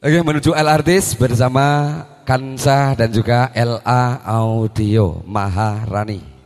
Oke menuju LRT bersama Kansa dan juga LA Audio Maharani.